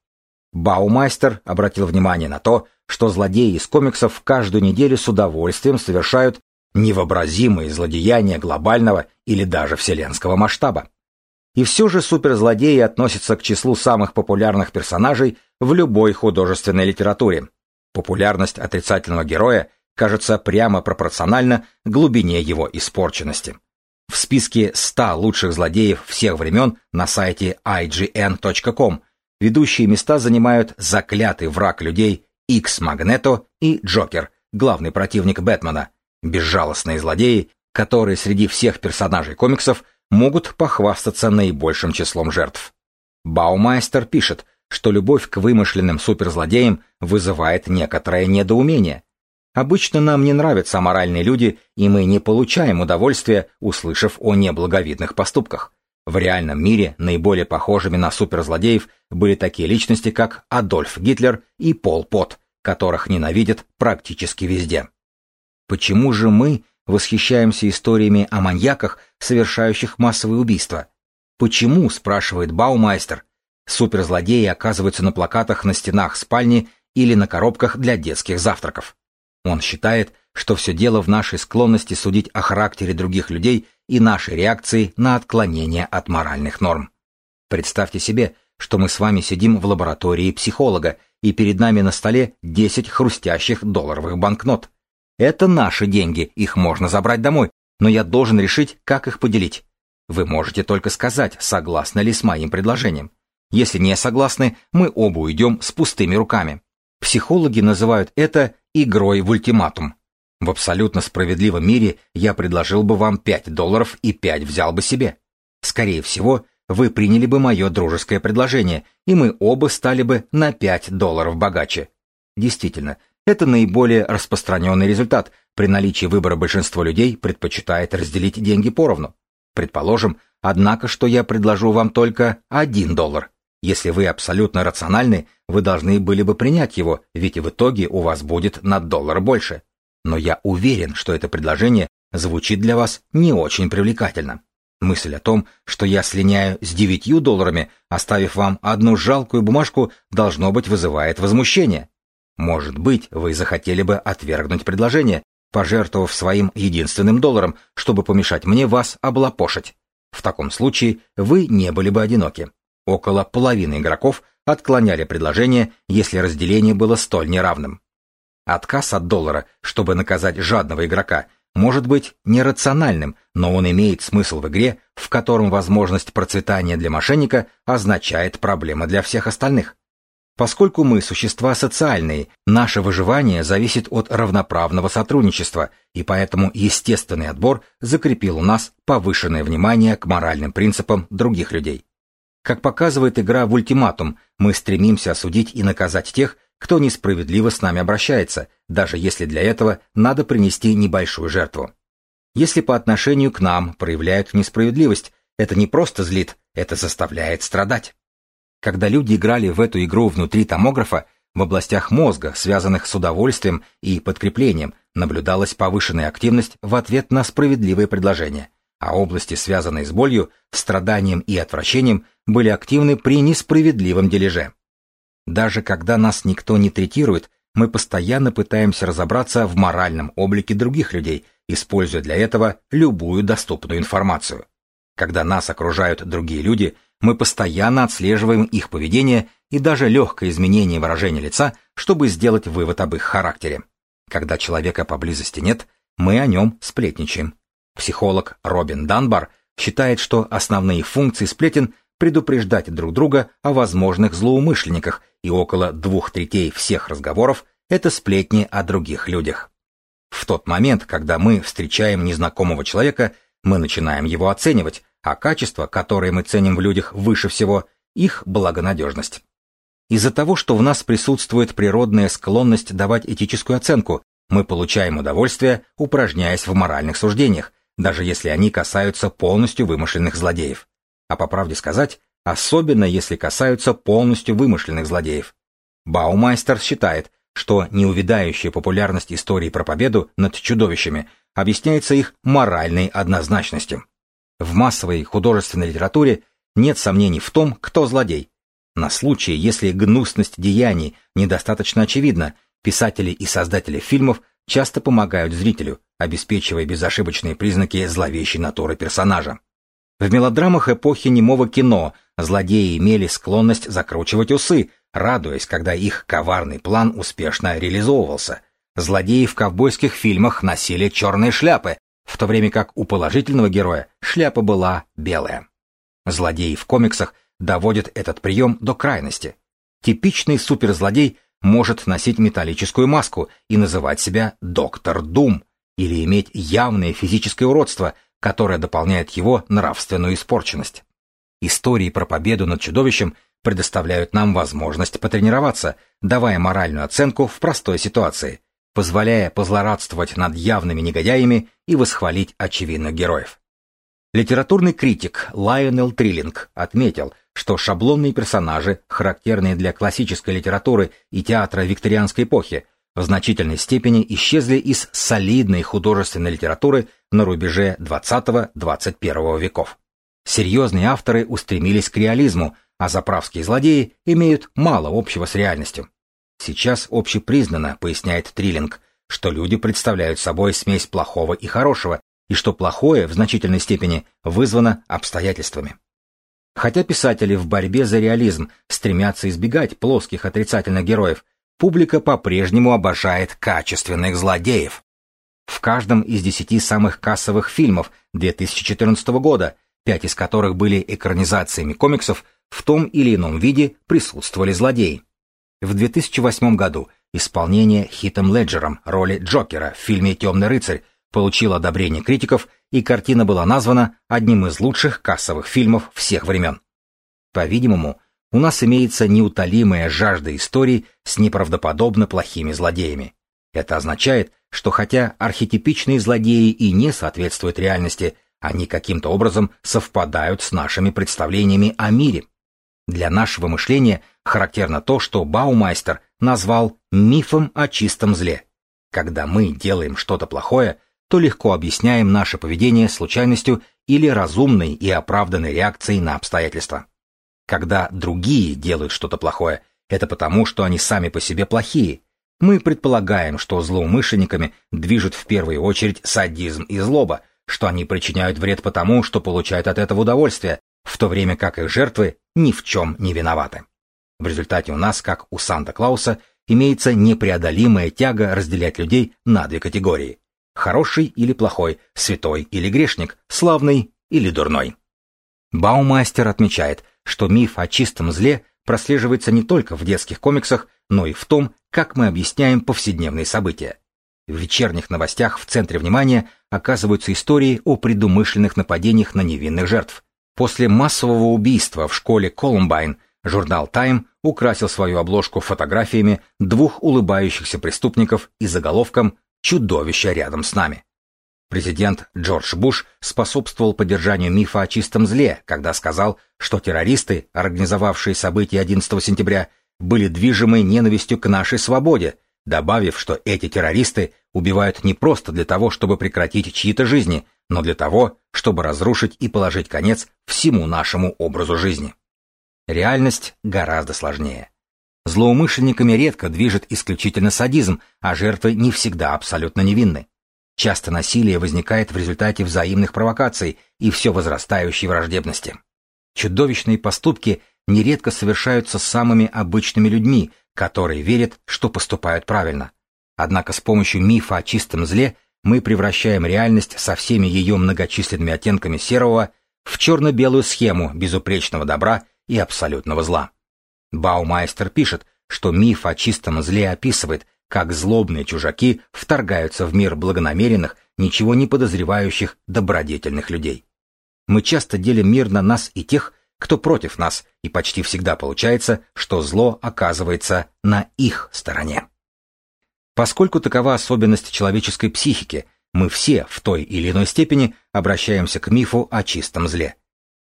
Speaker 1: Баумайстер обратил внимание на то, что злодеи из комиксов каждую неделю с удовольствием совершают невообразимые злодеяния глобального или даже вселенского масштаба. И все же суперзлодеи относятся к числу самых популярных персонажей в любой художественной литературе. Популярность отрицательного героя кажется прямо пропорциональна глубине его испорченности. В списке 100 лучших злодеев всех времен на сайте ign.com ведущие места занимают заклятый враг людей X Magneto и Джокер, главный противник Бэтмена, Безжалостные злодеи, которые среди всех персонажей комиксов могут похвастаться наибольшим числом жертв. Баумайстер пишет, что любовь к вымышленным суперзлодеям вызывает некоторое недоумение. Обычно нам не нравятся аморальные люди, и мы не получаем удовольствия, услышав о неблаговидных поступках. В реальном мире наиболее похожими на суперзлодеев были такие личности, как Адольф Гитлер и Пол Пот, которых ненавидят практически везде. Почему же мы восхищаемся историями о маньяках, совершающих массовые убийства? Почему, спрашивает Баумайстер, суперзлодеи оказываются на плакатах на стенах спальни или на коробках для детских завтраков? Он считает, что все дело в нашей склонности судить о характере других людей и нашей реакции на отклонение от моральных норм. Представьте себе, что мы с вами сидим в лаборатории психолога, и перед нами на столе 10 хрустящих долларовых банкнот. Это наши деньги, их можно забрать домой, но я должен решить, как их поделить. Вы можете только сказать, согласны ли с моим предложением. Если не согласны, мы оба уйдем с пустыми руками. Психологи называют это игрой в ультиматум. В абсолютно справедливом мире я предложил бы вам 5 долларов и 5 взял бы себе. Скорее всего, вы приняли бы мое дружеское предложение, и мы оба стали бы на 5 долларов богаче. Действительно, это наиболее распространенный результат. При наличии выбора большинство людей предпочитает разделить деньги поровну. Предположим, однако, что я предложу вам только один доллар. Если вы абсолютно рациональны, вы должны были бы принять его, ведь в итоге у вас будет на доллар больше. Но я уверен, что это предложение звучит для вас не очень привлекательно. Мысль о том, что я слиняю с девятью долларами, оставив вам одну жалкую бумажку, должно быть вызывает возмущение. Может быть, вы захотели бы отвергнуть предложение, пожертвовав своим единственным долларом, чтобы помешать мне вас облапошить. В таком случае вы не были бы одиноки. Около половины игроков отклоняли предложение, если разделение было столь неравным. Отказ от доллара, чтобы наказать жадного игрока, может быть нерациональным, но он имеет смысл в игре, в котором возможность процветания для мошенника означает проблема для всех остальных. Поскольку мы существа социальные, наше выживание зависит от равноправного сотрудничества, и поэтому естественный отбор закрепил у нас повышенное внимание к моральным принципам других людей. Как показывает игра в ультиматум, мы стремимся осудить и наказать тех, кто несправедливо с нами обращается, даже если для этого надо принести небольшую жертву. Если по отношению к нам проявляют несправедливость, это не просто злит, это заставляет страдать. Когда люди играли в эту игру внутри томографа, в областях мозга, связанных с удовольствием и подкреплением, наблюдалась повышенная активность в ответ на справедливые предложения, а области, связанные с болью, страданием и отвращением, были активны при несправедливом дележе. Даже когда нас никто не третирует, мы постоянно пытаемся разобраться в моральном облике других людей, используя для этого любую доступную информацию. Когда нас окружают другие люди, мы постоянно отслеживаем их поведение и даже легкое изменение выражения лица, чтобы сделать вывод об их характере. Когда человека поблизости нет, мы о нем сплетничаем. Психолог Робин Данбар считает, что основные функции сплетен предупреждать друг друга о возможных злоумышленниках, и около двух третей всех разговоров – это сплетни о других людях. В тот момент, когда мы встречаем незнакомого человека, мы начинаем его оценивать, а качества, которые мы ценим в людях выше всего, их благонадежность. Из-за того, что в нас присутствует природная склонность давать этическую оценку, мы получаем удовольствие, упражняясь в моральных суждениях, даже если они касаются полностью вымышленных злодеев а по правде сказать, особенно если касаются полностью вымышленных злодеев. Баумайстер считает, что неувидающая популярность истории про победу над чудовищами объясняется их моральной однозначностью. В массовой художественной литературе нет сомнений в том, кто злодей. На случай, если гнусность деяний недостаточно очевидна, писатели и создатели фильмов часто помогают зрителю, обеспечивая безошибочные признаки зловещей натуры персонажа. В мелодрамах эпохи немого кино злодеи имели склонность закручивать усы, радуясь, когда их коварный план успешно реализовывался. Злодеи в ковбойских фильмах носили черные шляпы, в то время как у положительного героя шляпа была белая. Злодеи в комиксах доводят этот прием до крайности. Типичный суперзлодей может носить металлическую маску и называть себя Доктор Дум, или иметь явное физическое уродство – которая дополняет его нравственную испорченность. Истории про победу над чудовищем предоставляют нам возможность потренироваться, давая моральную оценку в простой ситуации, позволяя позлорадствовать над явными негодяями и восхвалить очевидных героев. Литературный критик Лайонел Триллинг отметил, что шаблонные персонажи, характерные для классической литературы и театра викторианской эпохи, в значительной степени исчезли из солидной художественной литературы на рубеже XX-XXI веков. Серьезные авторы устремились к реализму, а заправские злодеи имеют мало общего с реальностью. Сейчас общепризнано, поясняет Триллинг, что люди представляют собой смесь плохого и хорошего, и что плохое в значительной степени вызвано обстоятельствами. Хотя писатели в борьбе за реализм стремятся избегать плоских отрицательных героев, публика по-прежнему обожает качественных злодеев. В каждом из десяти самых кассовых фильмов 2014 года, пять из которых были экранизациями комиксов, в том или ином виде присутствовали злодеи. В 2008 году исполнение Хитом Леджером роли Джокера в фильме «Темный рыцарь» получило одобрение критиков, и картина была названа одним из лучших кассовых фильмов всех времен. По-видимому, у нас имеется неутолимая жажда историй с неправдоподобно плохими злодеями. Это означает, что хотя архетипичные злодеи и не соответствуют реальности, Они каким-то образом совпадают с нашими представлениями о мире. Для нашего мышления характерно то, что Баумайстер назвал мифом о чистом зле. Когда мы делаем что-то плохое, то легко объясняем наше поведение случайностью или разумной и оправданной реакцией на обстоятельства. Когда другие делают что-то плохое, это потому, что они сами по себе плохие. Мы предполагаем, что злоумышленниками движет в первую очередь садизм и злоба, что они причиняют вред потому, что получают от этого удовольствие, в то время как их жертвы ни в чем не виноваты. В результате у нас, как у Санта-Клауса, имеется непреодолимая тяга разделять людей на две категории – хороший или плохой, святой или грешник, славный или дурной. Баумастер отмечает, что миф о чистом зле прослеживается не только в детских комиксах, но и в том, как мы объясняем повседневные события. В вечерних новостях в центре внимания оказываются истории о предумышленных нападениях на невинных жертв. После массового убийства в школе Колумбайн журнал Time украсил свою обложку фотографиями двух улыбающихся преступников и заголовком «Чудовище рядом с нами». Президент Джордж Буш способствовал поддержанию мифа о чистом зле, когда сказал, что террористы, организовавшие события 11 сентября, были движимы ненавистью к нашей свободе, добавив, что эти террористы убивают не просто для того, чтобы прекратить чьи-то жизни, но для того, чтобы разрушить и положить конец всему нашему образу жизни. Реальность гораздо сложнее. Злоумышленниками редко движет исключительно садизм, а жертвы не всегда абсолютно невинны. Часто насилие возникает в результате взаимных провокаций и все возрастающей враждебности. Чудовищные поступки нередко совершаются самыми обычными людьми, которые верят, что поступают правильно. Однако с помощью мифа о чистом зле мы превращаем реальность со всеми ее многочисленными оттенками серого в черно-белую схему безупречного добра и абсолютного зла. Баумайстер пишет, что миф о чистом зле описывает, как злобные чужаки вторгаются в мир благонамеренных, ничего не подозревающих добродетельных людей. Мы часто делим мир на нас и тех, кто против нас, и почти всегда получается, что зло оказывается на их стороне. Поскольку такова особенность человеческой психики, мы все в той или иной степени обращаемся к мифу о чистом зле.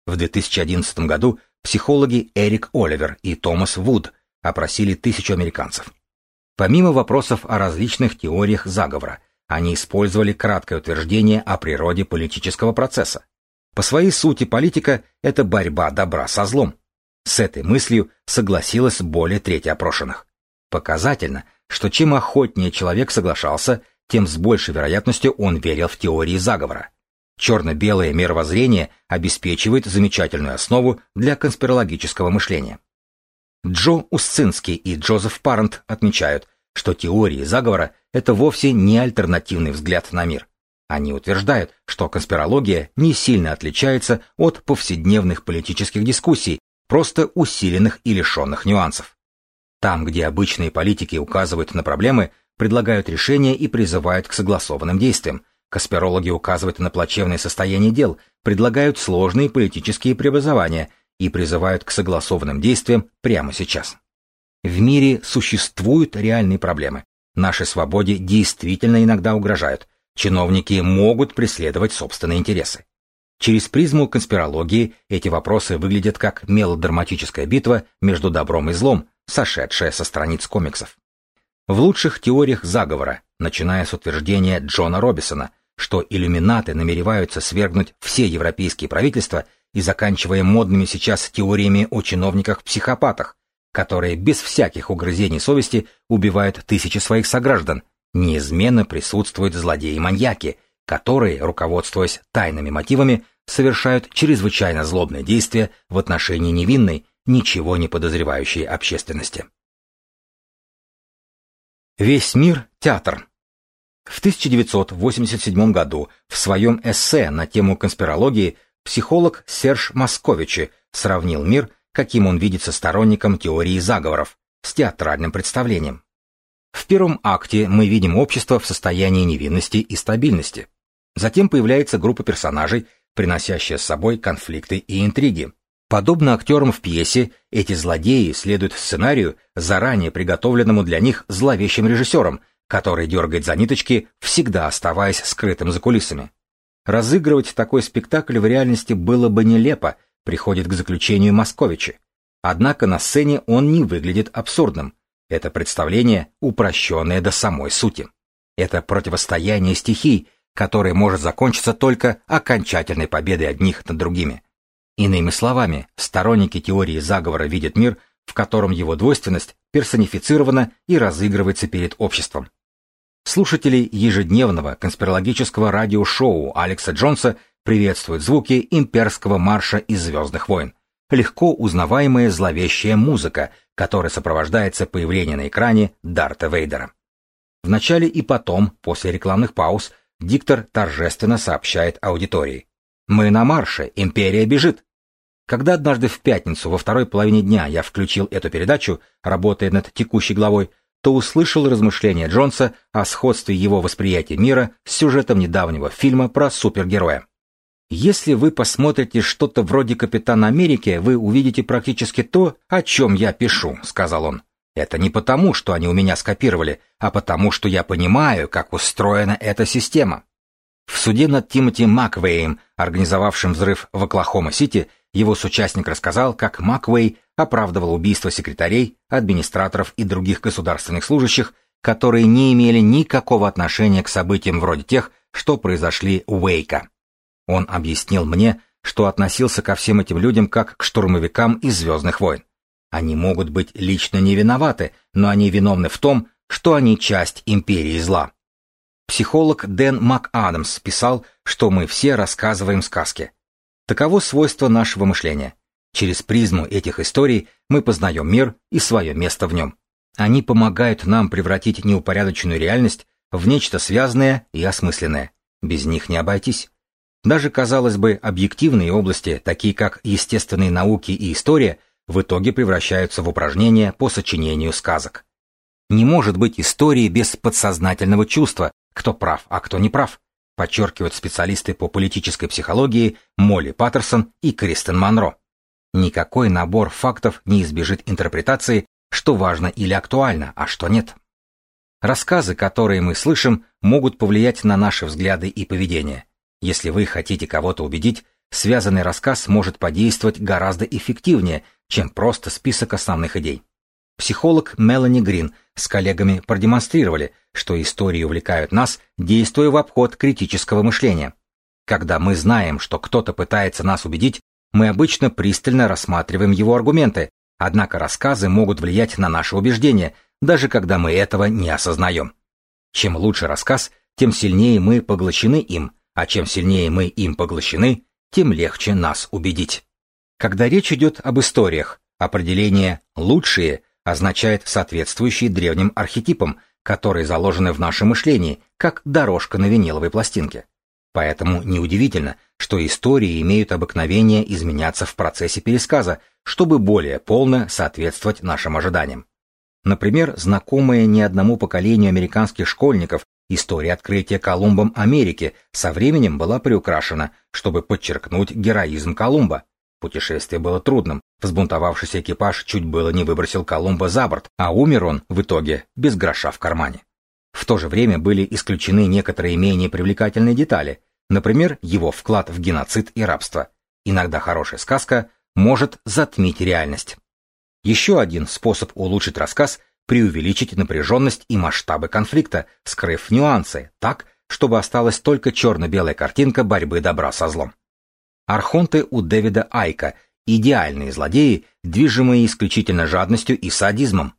Speaker 1: В 2011 году психологи Эрик Оливер и Томас Вуд опросили тысячу американцев. Помимо вопросов о различных теориях заговора, они использовали краткое утверждение о природе политического процесса. По своей сути политика – это борьба добра со злом. С этой мыслью согласилась более трети опрошенных. Показательно, что чем охотнее человек соглашался, тем с большей вероятностью он верил в теории заговора. Черно-белое мировоззрение обеспечивает замечательную основу для конспирологического мышления. Джо Усцинский и Джозеф Парент отмечают, что теории заговора – это вовсе не альтернативный взгляд на мир. Они утверждают, что конспирология не сильно отличается от повседневных политических дискуссий, просто усиленных и лишенных нюансов. Там, где обычные политики указывают на проблемы, предлагают решения и призывают к согласованным действиям, конспирологи указывают на плачевное состояние дел, предлагают сложные политические преобразования и призывают к согласованным действиям прямо сейчас. В мире существуют реальные проблемы. Нашей свободе действительно иногда угрожают, Чиновники могут преследовать собственные интересы. Через призму конспирологии эти вопросы выглядят как мелодраматическая битва между добром и злом, сошедшая со страниц комиксов. В лучших теориях заговора, начиная с утверждения Джона Робисона, что иллюминаты намереваются свергнуть все европейские правительства и заканчивая модными сейчас теориями о чиновниках-психопатах, которые без всяких угрызений совести убивают тысячи своих сограждан, неизменно присутствуют злодеи-маньяки, которые, руководствуясь тайными мотивами, совершают чрезвычайно злобные действия в отношении невинной, ничего не подозревающей общественности. Весь мир – театр. В 1987 году в своем эссе на тему конспирологии психолог Серж Московичи сравнил мир, каким он видится сторонником теории заговоров, с театральным представлением. В первом акте мы видим общество в состоянии невинности и стабильности. Затем появляется группа персонажей, приносящая с собой конфликты и интриги. Подобно актерам в пьесе, эти злодеи следуют сценарию, заранее приготовленному для них зловещим режиссером, который дергает за ниточки, всегда оставаясь скрытым за кулисами. Разыгрывать такой спектакль в реальности было бы нелепо, приходит к заключению Московичи. Однако на сцене он не выглядит абсурдным. Это представление, упрощенное до самой сути. Это противостояние стихий, которое может закончиться только окончательной победой одних над другими. Иными словами, сторонники теории заговора видят мир, в котором его двойственность персонифицирована и разыгрывается перед обществом. Слушатели ежедневного конспирологического радиошоу Алекса Джонса приветствуют звуки имперского марша из «Звездных войн», легко узнаваемая зловещая музыка, которая сопровождается появлением на экране Дарта Вейдера. В начале и потом, после рекламных пауз, диктор торжественно сообщает аудитории. «Мы на марше, империя бежит!» Когда однажды в пятницу во второй половине дня я включил эту передачу, работая над текущей главой, то услышал размышления Джонса о сходстве его восприятия мира с сюжетом недавнего фильма про супергероя. Если вы посмотрите что-то вроде «Капитана Америки», вы увидите практически то, о чем я пишу, сказал он. Это не потому, что они у меня скопировали, а потому, что я понимаю, как устроена эта система. В суде над Тимоти Маквеем, организовавшим взрыв в Оклахома-Сити, его соучастник рассказал, как Маквей оправдывал убийство секретарей, администраторов и других государственных служащих, которые не имели никакого отношения к событиям вроде тех, что произошли у Уэйка. Он объяснил мне, что относился ко всем этим людям как к штурмовикам из «Звездных войн». Они могут быть лично не виноваты, но они виновны в том, что они часть империи зла. Психолог Дэн МакАдамс писал, что мы все рассказываем сказки. Таково свойство нашего мышления. Через призму этих историй мы познаем мир и свое место в нем. Они помогают нам превратить неупорядоченную реальность в нечто связанное и осмысленное. Без них не обойтись. Даже, казалось бы, объективные области, такие как естественные науки и история, в итоге превращаются в упражнения по сочинению сказок. Не может быть истории без подсознательного чувства, кто прав, а кто не прав подчеркивают специалисты по политической психологии Молли Паттерсон и Кристен Монро. Никакой набор фактов не избежит интерпретации, что важно или актуально, а что нет. Рассказы, которые мы слышим, могут повлиять на наши взгляды и поведение. Если вы хотите кого-то убедить, связанный рассказ может подействовать гораздо эффективнее, чем просто список основных идей. Психолог Мелани Грин с коллегами продемонстрировали, что истории увлекают нас, действуя в обход критического мышления. Когда мы знаем, что кто-то пытается нас убедить, мы обычно пристально рассматриваем его аргументы, однако рассказы могут влиять на наши убеждения, даже когда мы этого не осознаем. Чем лучше рассказ, тем сильнее мы поглощены им, а чем сильнее мы им поглощены, тем легче нас убедить. Когда речь идет об историях, определение «лучшие» означает соответствующие древним архетипам, которые заложены в нашем мышлении, как дорожка на виниловой пластинке. Поэтому неудивительно, что истории имеют обыкновение изменяться в процессе пересказа, чтобы более полно соответствовать нашим ожиданиям. Например, знакомая не одному поколению американских школьников история открытия Колумбом Америки со временем была приукрашена, чтобы подчеркнуть героизм Колумба. Путешествие было трудным, взбунтовавшийся экипаж чуть было не выбросил Колумба за борт, а умер он, в итоге, без гроша в кармане. В то же время были исключены некоторые менее привлекательные детали, например, его вклад в геноцид и рабство. Иногда хорошая сказка может затмить реальность. Еще один способ улучшить рассказ – преувеличить напряженность и масштабы конфликта, скрыв нюансы, так, чтобы осталась только черно-белая картинка борьбы добра со злом. Архонты у Дэвида Айка – идеальные злодеи, движимые исключительно жадностью и садизмом.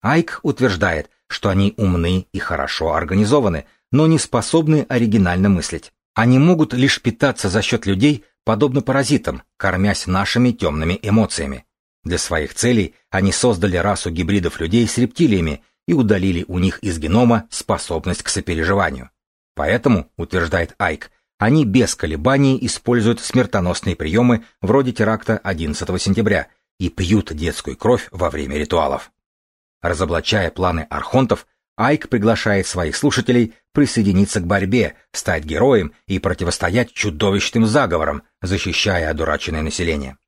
Speaker 1: Айк утверждает, что они умны и хорошо организованы, но не способны оригинально мыслить. Они могут лишь питаться за счет людей, подобно паразитам, кормясь нашими темными эмоциями. Для своих целей они создали расу гибридов людей с рептилиями и удалили у них из генома способность к сопереживанию. Поэтому, утверждает Айк, они без колебаний используют смертоносные приемы вроде теракта 11 сентября и пьют детскую кровь во время ритуалов. Разоблачая планы архонтов, Айк приглашает своих слушателей присоединиться к борьбе, стать героем и противостоять чудовищным заговорам, защищая одураченное население.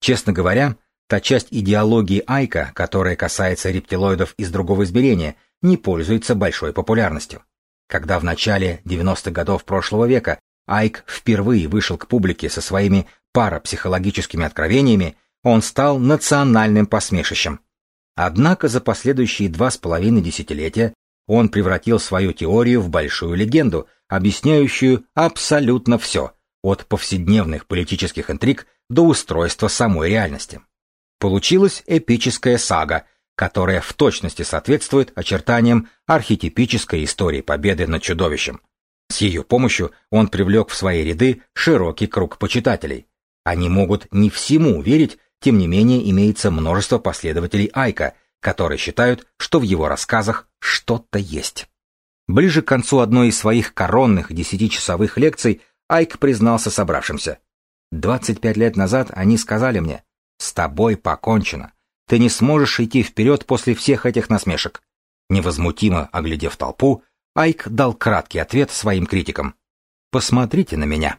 Speaker 1: Честно говоря, та часть идеологии Айка, которая касается рептилоидов из другого измерения, не пользуется большой популярностью. Когда в начале 90-х годов прошлого века Айк впервые вышел к публике со своими парапсихологическими откровениями, он стал национальным посмешищем. Однако за последующие два с половиной десятилетия он превратил свою теорию в большую легенду, объясняющую абсолютно все, от повседневных политических интриг до устройства самой реальности. Получилась эпическая сага, которая в точности соответствует очертаниям архетипической истории победы над чудовищем. С ее помощью он привлек в свои ряды широкий круг почитателей. Они могут не всему верить, тем не менее имеется множество последователей Айка, которые считают, что в его рассказах что-то есть. Ближе к концу одной из своих коронных десятичасовых лекций Айк признался собравшимся. «Двадцать пять лет назад они сказали мне, с тобой покончено. Ты не сможешь идти вперед после всех этих насмешек. Невозмутимо оглядев толпу, Айк дал краткий ответ своим критикам. «Посмотрите на меня».